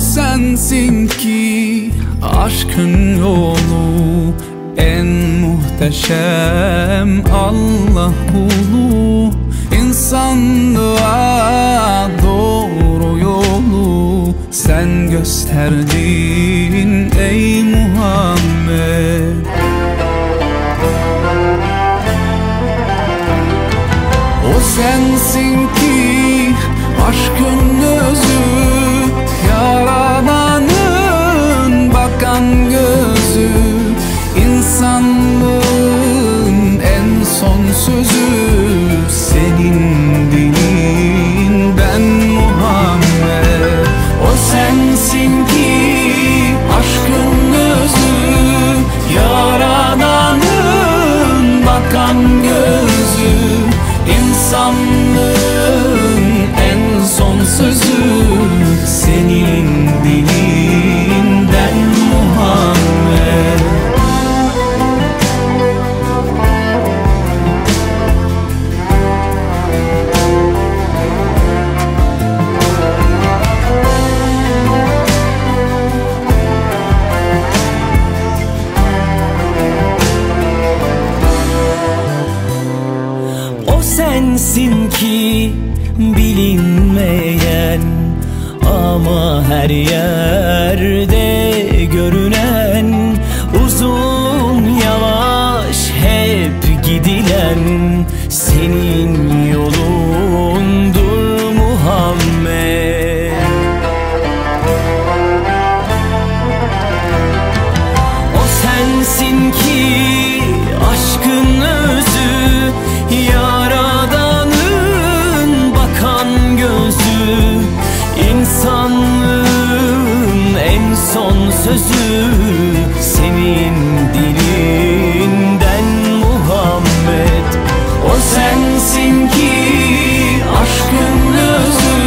sensin ki aşkın yolu en muhteşem Allah kulu. İnsanlığa doğru yolu sen gösterdin ey Muhammed. O sensin ki aşkın özü İnsanlığın en son sözü Senin dilinden sensin ki bilinmeyen ama her yerde görünen İnsanlığın en son sözü Senin dilinden Muhammed. O sensin ki aşkın özü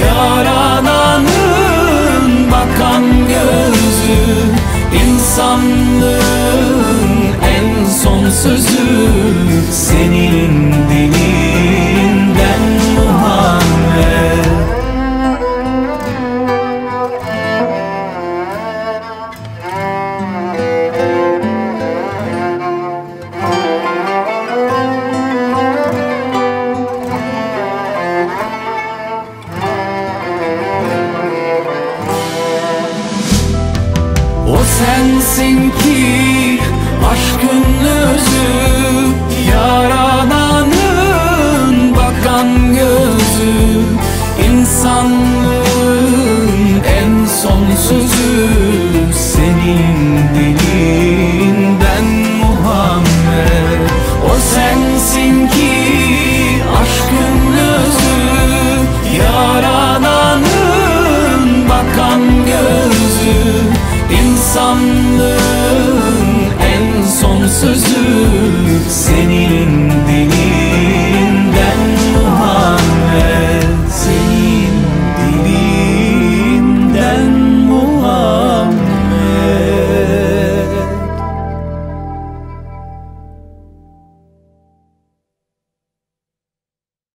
Yaradanın bakan gözü. İnsanlığın en son sözü Senin dilinden sensin ki aşkın özü Yaradanın bakan gözü İnsanlığın en son sözü Senin dilinden İnsanlığın en son sözü senin